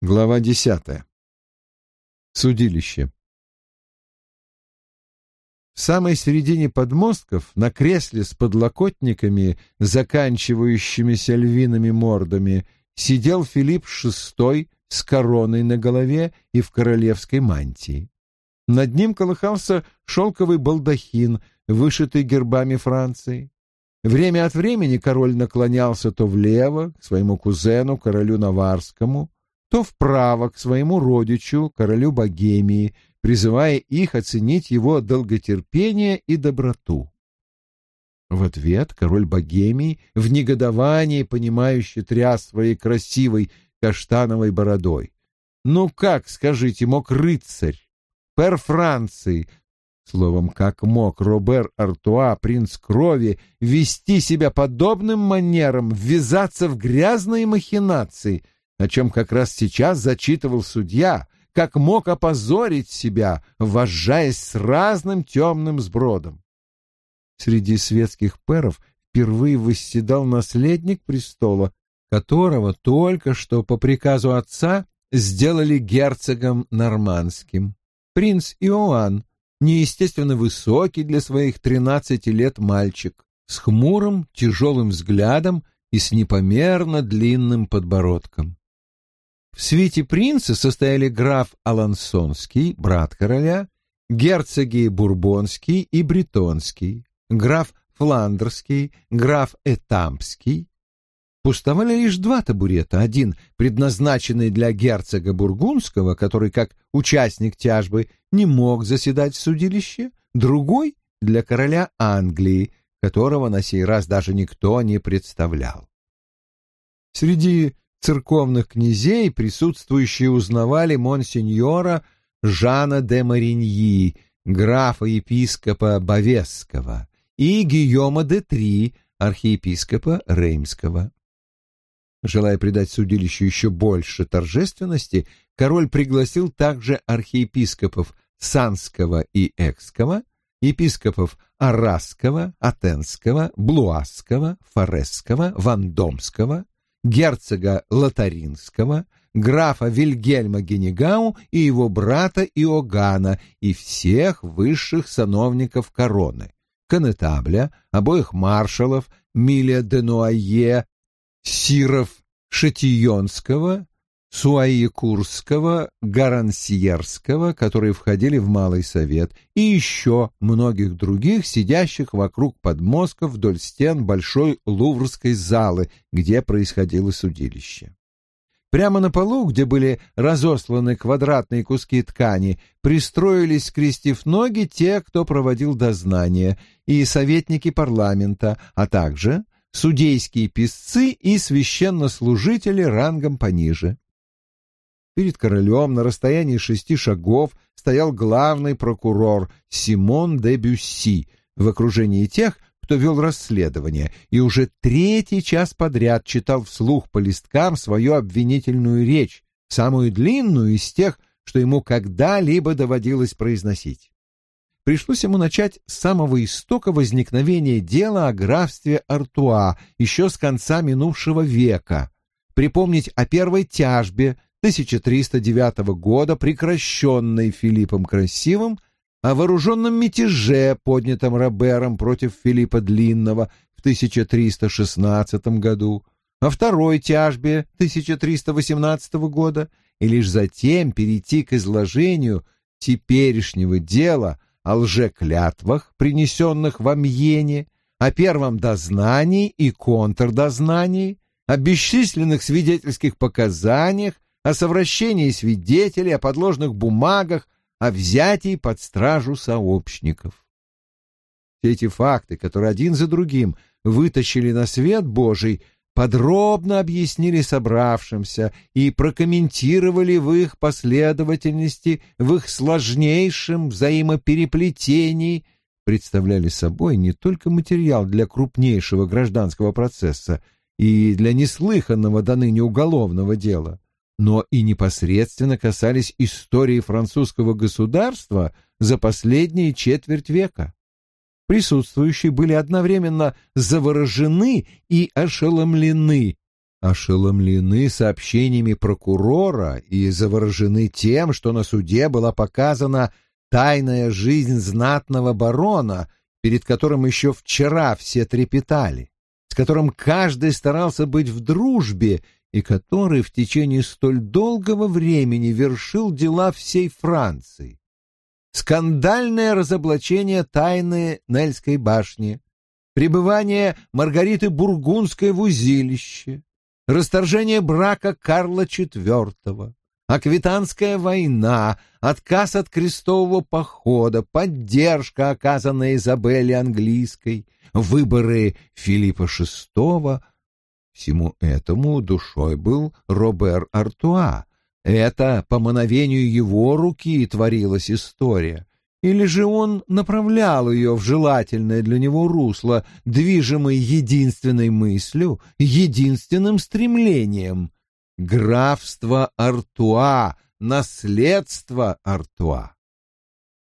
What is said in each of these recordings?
Глава десятая. Судилище. В самой середине подмостков, на кресле с подлокотниками, заканчивающимися львиными мордами, сидел Филипп VI с короной на голове и в королевской мантии. Над ним колыхался шелковый балдахин, вышитый гербами Франции. Время от времени король наклонялся то влево, к своему кузену, королю Наварскому, то вправо, к своему родичу, королю Богемии, призывая их оценить его долготерпение и доброту. В ответ король Богемии в негодовании, понимающе тряс своей красивой каштановой бородой. Ну как, скажите, мог рыцарь, пер Франции, словом, как мог Робер Артуа, принц крови, вести себя подобным манером, ввязаться в грязные махинации, о чем как раз сейчас зачитывал судья, как мог опозорить себя, вожжаясь с разным темным сбродом. Среди светских перов впервые восседал наследник престола, которого только что по приказу отца сделали герцогом нормандским. Принц Иоанн, неестественно высокий для своих тринадцати лет мальчик, с хмурым, тяжелым взглядом и с непомерно длинным подбородком. В свите принца состояли граф Алансонский, брат короля, герцоги Бурбонский и Бретонский, граф Фландерский, граф Этампский, Пустовали лишь два табурета. Один, предназначенный для герцога Бургундского, который, как участник тяжбы, не мог заседать в судилище, другой — для короля Англии, которого на сей раз даже никто не представлял. Среди церковных князей присутствующие узнавали монсеньора Жана де Мариньи, графа-епископа Бавесского, и Гийома де Три, архиепископа Реймского. Желая придать судилищу еще больше торжественности, король пригласил также архиепископов Санского и Экского, епископов Арасского, Атенского, Блуасского, Форесского, Вандомского, герцога Лотаринского, графа Вильгельма Генегау и его брата Иоганна и всех высших сановников короны, конетабля, обоих маршалов, Милия де Нуае, Сиров Шатионского, Суаикурского, Гарансиерского, которые входили в Малый Совет, и еще многих других, сидящих вокруг подмостков вдоль стен большой луврской залы, где происходило судилище. Прямо на полу, где были разосланы квадратные куски ткани, пристроились, скрестив ноги, те, кто проводил дознание, и советники парламента, а также судейские писцы и священнослужители рангом пониже. Перед королем на расстоянии шести шагов стоял главный прокурор Симон де Бюсси в окружении тех, кто вел расследование, и уже третий час подряд читал вслух по листкам свою обвинительную речь, самую длинную из тех, что ему когда-либо доводилось произносить. Пришлось ему начать с самого истока возникновения дела о графстве Артуа еще с конца минувшего века, припомнить о первой тяжбе 1309 года, прекращенной Филиппом Красивым, о вооруженном мятеже, поднятом Робером против Филиппа Длинного в 1316 году, о второй тяжбе 1318 года, и лишь затем перейти к изложению теперешнего дела о лжеклятвах, принесенных в Амьене, о первом дознании и контрдознании, о бесчисленных свидетельских показаниях, о совращении свидетелей, о подложных бумагах, о взятии под стражу сообщников. Все эти факты, которые один за другим вытащили на свет Божий, подробно объяснили собравшимся и прокомментировали в их последовательности, в их сложнейшем взаимопереплетении, представляли собой не только материал для крупнейшего гражданского процесса и для неслыханного до ныне уголовного дела, но и непосредственно касались истории французского государства за последние четверть века. Присутствующие были одновременно заворожены и ошеломлены ошеломлены сообщениями прокурора и заворожены тем, что на суде была показана тайная жизнь знатного барона, перед которым еще вчера все трепетали, с которым каждый старался быть в дружбе и который в течение столь долгого времени вершил дела всей Франции. Скандальное разоблачение тайны Нельской башни, пребывание Маргариты Бургундской в узилище, расторжение брака Карла IV, Аквитанская война, отказ от крестового похода, поддержка, оказанная Изабелле Английской, выборы Филиппа VI. Всему этому душой был Робер Артуа. Это по мановению его руки творилась история. Или же он направлял ее в желательное для него русло, движимый единственной мыслью, единственным стремлением — графство Артуа, наследство Артуа.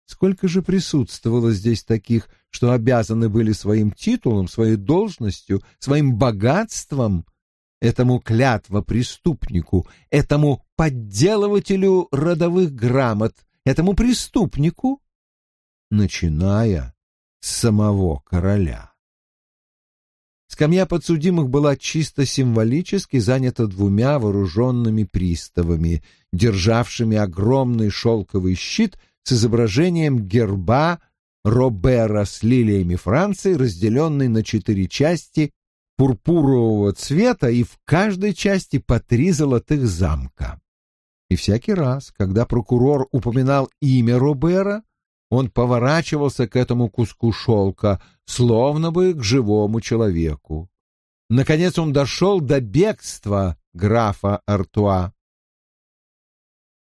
Сколько же присутствовало здесь таких, что обязаны были своим титулом, своей должностью, своим богатством этому клятва преступнику, этому подделывателю родовых грамот, этому преступнику, начиная с самого короля. Скамья подсудимых была чисто символически занята двумя вооруженными приставами, державшими огромный шелковый щит с изображением герба Робера с лилиями Франции, разделенный на четыре части пурпурового цвета и в каждой части по три золотых замка. И всякий раз, когда прокурор упоминал имя Робера, он поворачивался к этому куску шелка, словно бы к живому человеку. Наконец он дошел до бегства графа Артуа.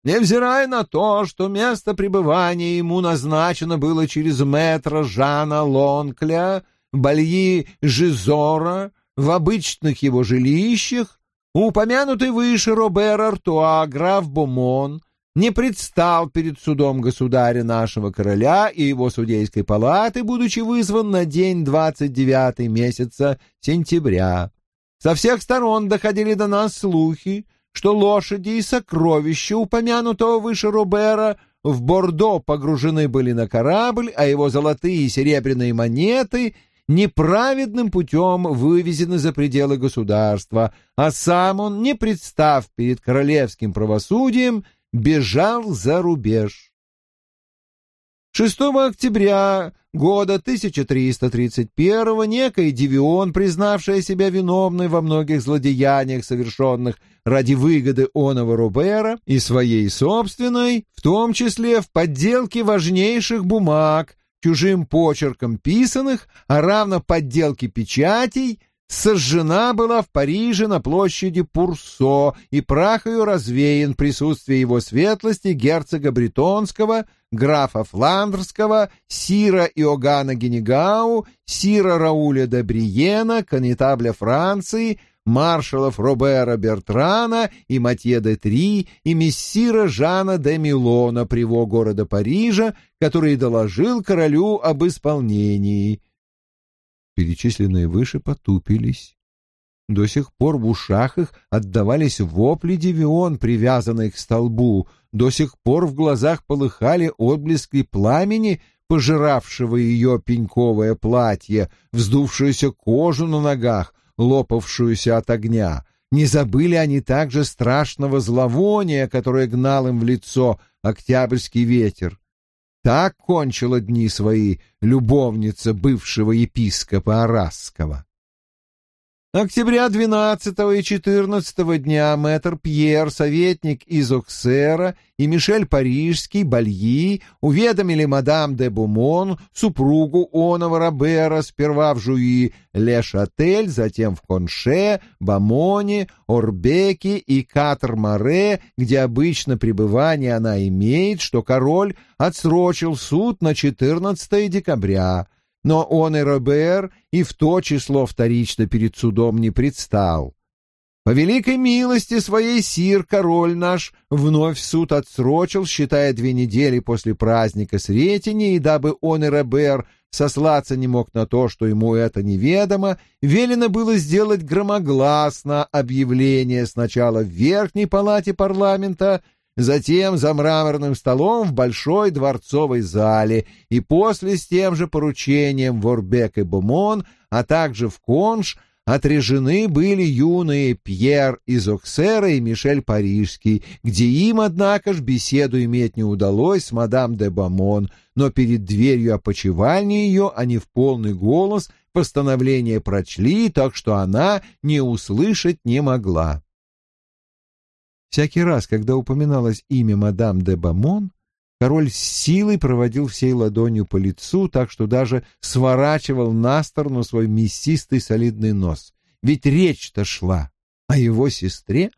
Невзирая на то, что место пребывания ему назначено было через метра Жана Лонкля, Бальи Жизора, в обычных его жилищах, упомянутый выше Робер Артуа, граф Бомон, не предстал перед судом государя нашего короля и его судейской палаты, будучи вызван на день 29 месяца сентября. Со всех сторон доходили до нас слухи, что лошади и сокровища упомянутого выше Робера в Бордо погружены были на корабль, а его золотые и серебряные монеты неправедным путем вывезены за пределы государства, а сам он, не представ перед королевским правосудием, бежал за рубеж. 6 октября года 1331 некий Девион, признавшая себя виновной во многих злодеяниях, совершенных ради выгоды оного Робера и своей собственной, в том числе в подделке важнейших бумаг, чужим почерком писанных, а равно подделке печатей, сожжена была в Париже на площади Пурсо, и прах ее развеян в присутствии его светлости герцога Бретонского, графа Фландрского, сира Иоганна Генегау, сира Рауля де Бриена, конетабля Франции, маршалов Робера Бертрана и Матье де Три и мессира Жана де Милона, приво города Парижа, который доложил королю об исполнении — перечисленные выше потупились. До сих пор в ушах их отдавались вопли девион, привязанные к столбу, до сих пор в глазах полыхали отблески пламени, пожиравшего ее пеньковое платье, вздувшуюся кожу на ногах, лопавшуюся от огня. Не забыли они также страшного зловония, которое гнал им в лицо октябрьский ветер. Так кончила дни свои любовница бывшего епископа Арасского. Октября 12 и 14 дня мэтр Пьер, советник из Оксера, и Мишель Парижский, Бальи, уведомили мадам де Бумон, супругу Онова Робера, сперва в Жуи Ле-Шатель, затем в Конше, Бамоне, Орбеке и Катр-Море, где обычно пребывание она имеет, что король отсрочил суд на 14 декабря но он и Робер и в то число вторично перед судом не предстал. По великой милости своей сир король наш вновь суд отсрочил, считая две недели после праздника Сретения, и дабы он и Робер сослаться не мог на то, что ему это неведомо, велено было сделать громогласно объявление сначала в верхней палате парламента, затем за мраморным столом в большой дворцовой зале и после с тем же поручением в Орбек и Бомон, а также в Конш — отрежены были юные Пьер из Оксера и Мишель Парижский, где им, однако ж, беседу иметь не удалось с мадам де Бамон, но перед дверью опочивальни ее они в полный голос постановление прочли, так что она не услышать не могла. Всякий раз, когда упоминалось имя мадам де Бамон, Король с силой проводил всей ладонью по лицу, так что даже сворачивал на сторону свой мясистый солидный нос. Ведь речь-то шла о его сестре.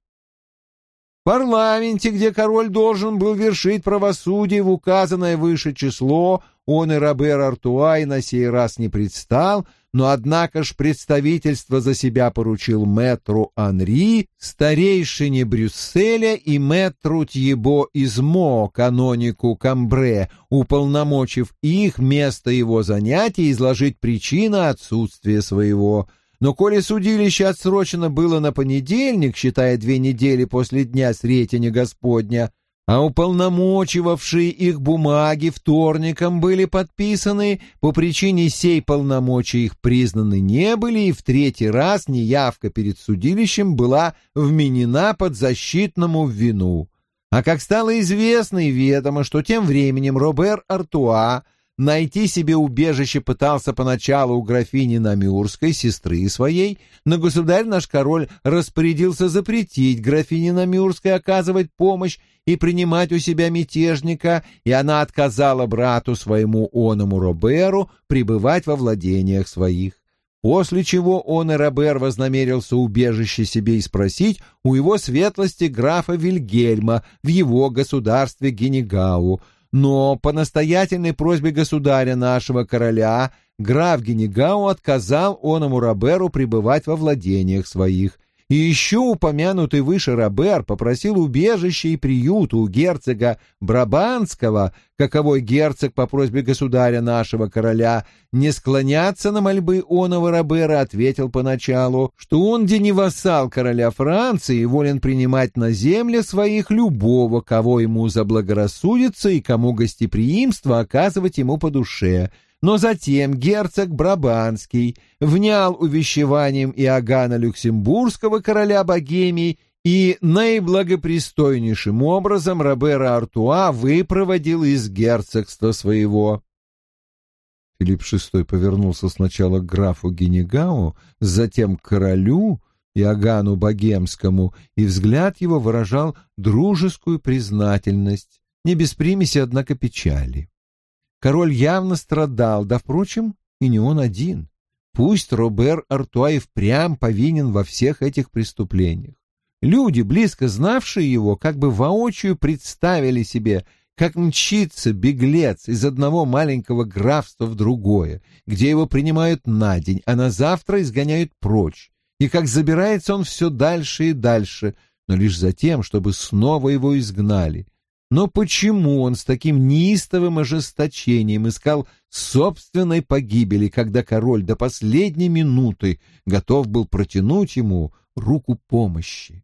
В парламенте, где король должен был вершить правосудие в указанное выше число, он и Робер Артуа и на сей раз не предстал, но однако ж представительство за себя поручил мэтру Анри, старейшине Брюсселя и мэтру Тьебо Измо, канонику Камбре, уполномочив их место его занятия изложить причины отсутствия своего. Но коли судилище отсрочено было на понедельник, считая две недели после дня Сретения Господня, а уполномочивавшие их бумаги вторником были подписаны, по причине сей полномочия их признаны не были, и в третий раз неявка перед судилищем была вменена под защитному вину. А как стало известно и ведомо, что тем временем Робер Артуа Найти себе убежище пытался поначалу у графини Намюрской, сестры своей, но государь наш король распорядился запретить графине Намюрской оказывать помощь и принимать у себя мятежника, и она отказала брату своему оному Роберу пребывать во владениях своих. После чего он и Робер вознамерился убежище себе и спросить у его светлости графа Вильгельма в его государстве Генегау — но по настоятельной просьбе государя нашего короля граф Генегау отказал оному Роберу пребывать во владениях своих, и еще упомянутый выше Робер попросил убежища и приюта у герцога Брабанского, каковой герцог по просьбе государя нашего короля. Не склоняться на мольбы оного Робера, ответил поначалу, что он где не вассал короля Франции и волен принимать на земле своих любого, кого ему заблагорассудится и кому гостеприимство оказывать ему по душе — но затем герцог Брабанский внял увещеванием Иоганна Люксембургского короля Богемии и наиблагопристойнейшим образом Робера Артуа выпроводил из герцогства своего. Филипп VI повернулся сначала к графу Генегау, затем к королю Иоганну Богемскому, и взгляд его выражал дружескую признательность, не без примеси, однако, печали. Король явно страдал, да, впрочем, и не он один. Пусть Робер Артуа впрямь повинен во всех этих преступлениях. Люди, близко знавшие его, как бы воочию представили себе, как мчится беглец из одного маленького графства в другое, где его принимают на день, а на завтра изгоняют прочь, и как забирается он все дальше и дальше, но лишь за тем, чтобы снова его изгнали, но почему он с таким неистовым ожесточением искал собственной погибели, когда король до последней минуты готов был протянуть ему руку помощи?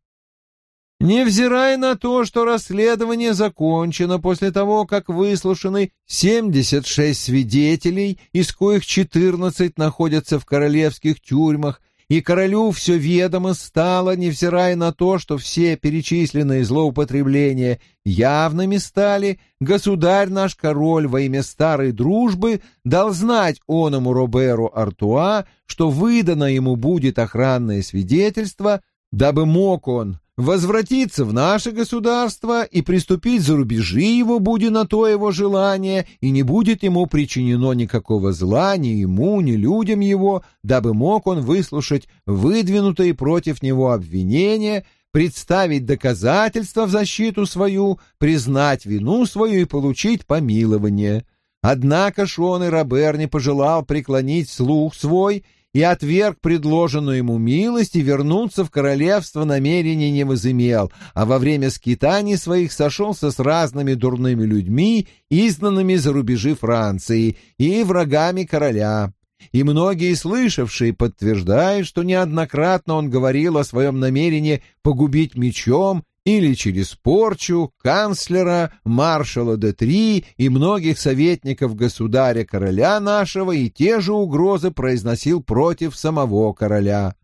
Невзирая на то, что расследование закончено после того, как выслушаны 76 свидетелей, из коих 14 находятся в королевских тюрьмах, и королю все ведомо стало, невзирая на то, что все перечисленные злоупотребления явными стали, государь наш король во имя старой дружбы дал знать оному Роберу Артуа, что выдано ему будет охранное свидетельство, дабы мог он возвратиться в наше государство и приступить за рубежи его, будет на то его желание, и не будет ему причинено никакого зла ни ему, ни людям его, дабы мог он выслушать выдвинутые против него обвинения, представить доказательства в защиту свою, признать вину свою и получить помилование. Однако Шон и Робер не пожелал преклонить слух свой и отверг предложенную ему милость и вернуться в королевство намерения не возымел, а во время скитаний своих сошелся с разными дурными людьми, изгнанными за рубежи Франции и врагами короля. И многие слышавшие подтверждают, что неоднократно он говорил о своем намерении погубить мечом или через порчу канцлера, маршала де Три и многих советников государя-короля нашего и те же угрозы произносил против самого короля.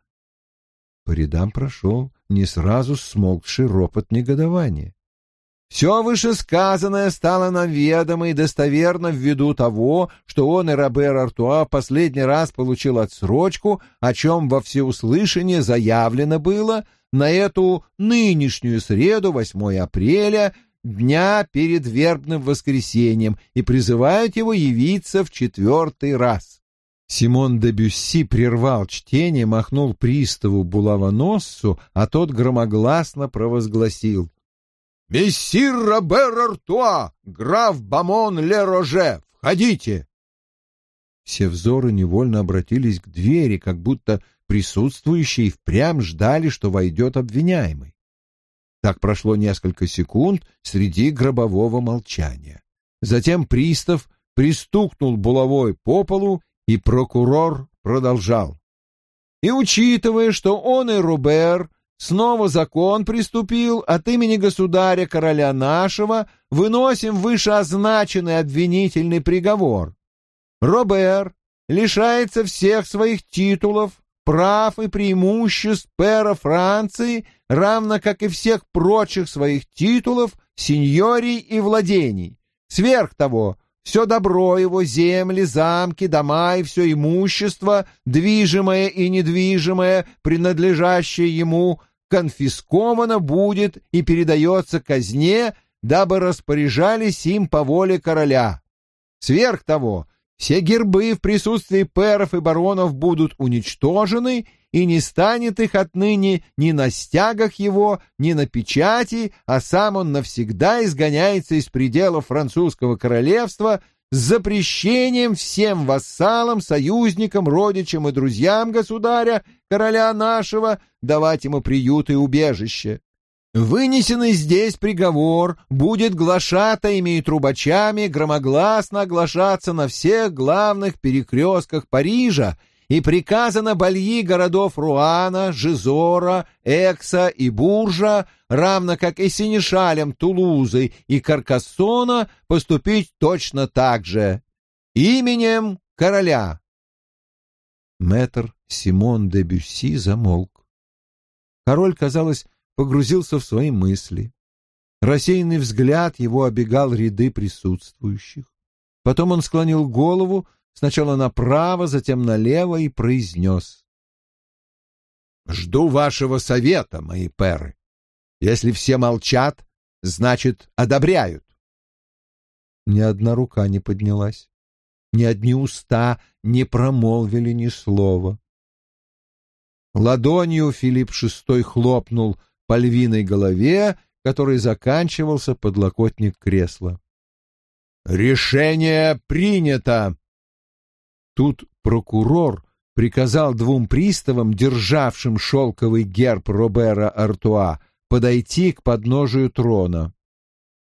По рядам прошел не сразу смолкший ропот негодования. Все вышесказанное стало нам ведомо и достоверно ввиду того, что он и Робер Артуа последний раз получил отсрочку, о чем во всеуслышание заявлено было — на эту нынешнюю среду, 8 апреля, дня перед вербным воскресеньем, и призывают его явиться в четвертый раз. Симон де Бюсси прервал чтение, махнул приставу булавоносцу, а тот громогласно провозгласил. «Мессир Робер Артуа, граф Бамон Ле Роже, входите!» Все взоры невольно обратились к двери, как будто присутствующие впрямь ждали, что войдет обвиняемый. Так прошло несколько секунд среди гробового молчания. Затем пристав пристукнул булавой по полу, и прокурор продолжал. И учитывая, что он и Рубер снова закон приступил от имени государя короля нашего, выносим вышеозначенный обвинительный приговор. Робер лишается всех своих титулов, прав и преимуществ пера Франции, равно как и всех прочих своих титулов, сеньорий и владений. Сверх того, все добро его, земли, замки, дома и все имущество, движимое и недвижимое, принадлежащее ему, конфисковано будет и передается казне, дабы распоряжались им по воле короля. Сверх того, все гербы в присутствии пэров и баронов будут уничтожены, и не станет их отныне ни на стягах его, ни на печати, а сам он навсегда изгоняется из пределов французского королевства с запрещением всем вассалам, союзникам, родичам и друзьям государя, короля нашего, давать ему приют и убежище. Вынесенный здесь приговор будет глашатаями и трубачами громогласно оглашаться на всех главных перекрестках Парижа и приказано бальи городов Руана, Жизора, Экса и Буржа, равно как и синешалям Тулузы и Каркассона, поступить точно так же. Именем короля. Мэтр Симон де Бюсси замолк. Король, казалось, погрузился в свои мысли. Рассеянный взгляд его обегал ряды присутствующих. Потом он склонил голову сначала направо, затем налево и произнес. «Жду вашего совета, мои перы. Если все молчат, значит, одобряют». Ни одна рука не поднялась, ни одни уста не промолвили ни слова. Ладонью Филипп VI хлопнул по львиной голове, которой заканчивался подлокотник кресла. «Решение принято!» Тут прокурор приказал двум приставам, державшим шелковый герб Робера Артуа, подойти к подножию трона.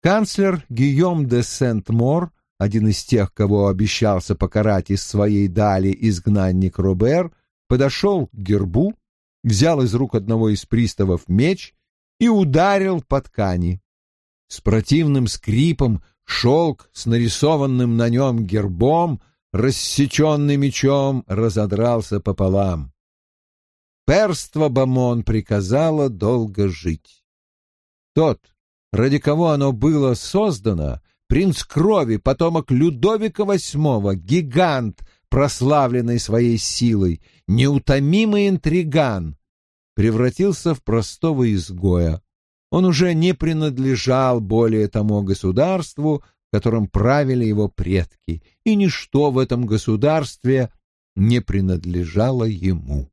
Канцлер Гийом де Сент-Мор, один из тех, кого обещался покарать из своей дали изгнанник Робер, подошел к гербу, взял из рук одного из приставов меч и ударил по ткани. С противным скрипом шелк с нарисованным на нем гербом, рассеченный мечом, разодрался пополам. Перство Бамон приказало долго жить. Тот, ради кого оно было создано, принц крови, потомок Людовика VIII, гигант, прославленный своей силой, неутомимый интриган, превратился в простого изгоя. Он уже не принадлежал более тому государству, которым правили его предки, и ничто в этом государстве не принадлежало ему.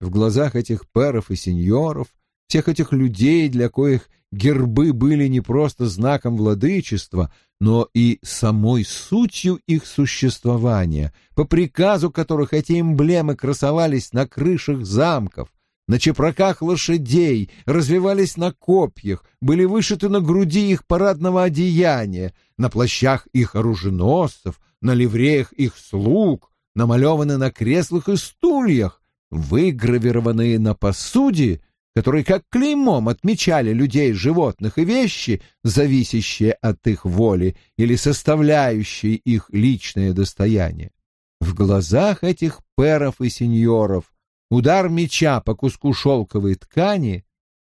В глазах этих перов и сеньоров, всех этих людей, для коих гербы были не просто знаком владычества, но и самой сутью их существования, по приказу которых эти эмблемы красовались на крышах замков, на чепраках лошадей, развивались на копьях, были вышиты на груди их парадного одеяния, на плащах их оруженосцев, на ливреях их слуг, намалеваны на креслах и стульях, выгравированные на посуде, которые как клеймом отмечали людей, животных и вещи, зависящие от их воли или составляющие их личное достояние. В глазах этих перов и сеньоров удар меча по куску шелковой ткани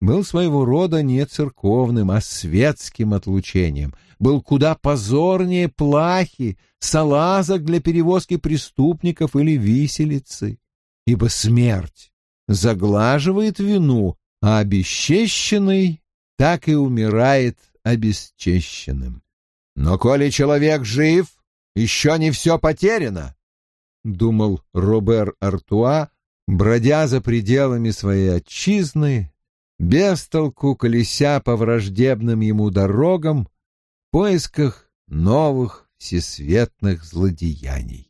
был своего рода не церковным, а светским отлучением, был куда позорнее плахи, салазок для перевозки преступников или виселицы, ибо смерть заглаживает вину, а обесчещенный так и умирает обесчещенным. Но коли человек жив, еще не все потеряно, — думал Робер Артуа, бродя за пределами своей отчизны, без толку колеся по враждебным ему дорогам в поисках новых всесветных злодеяний.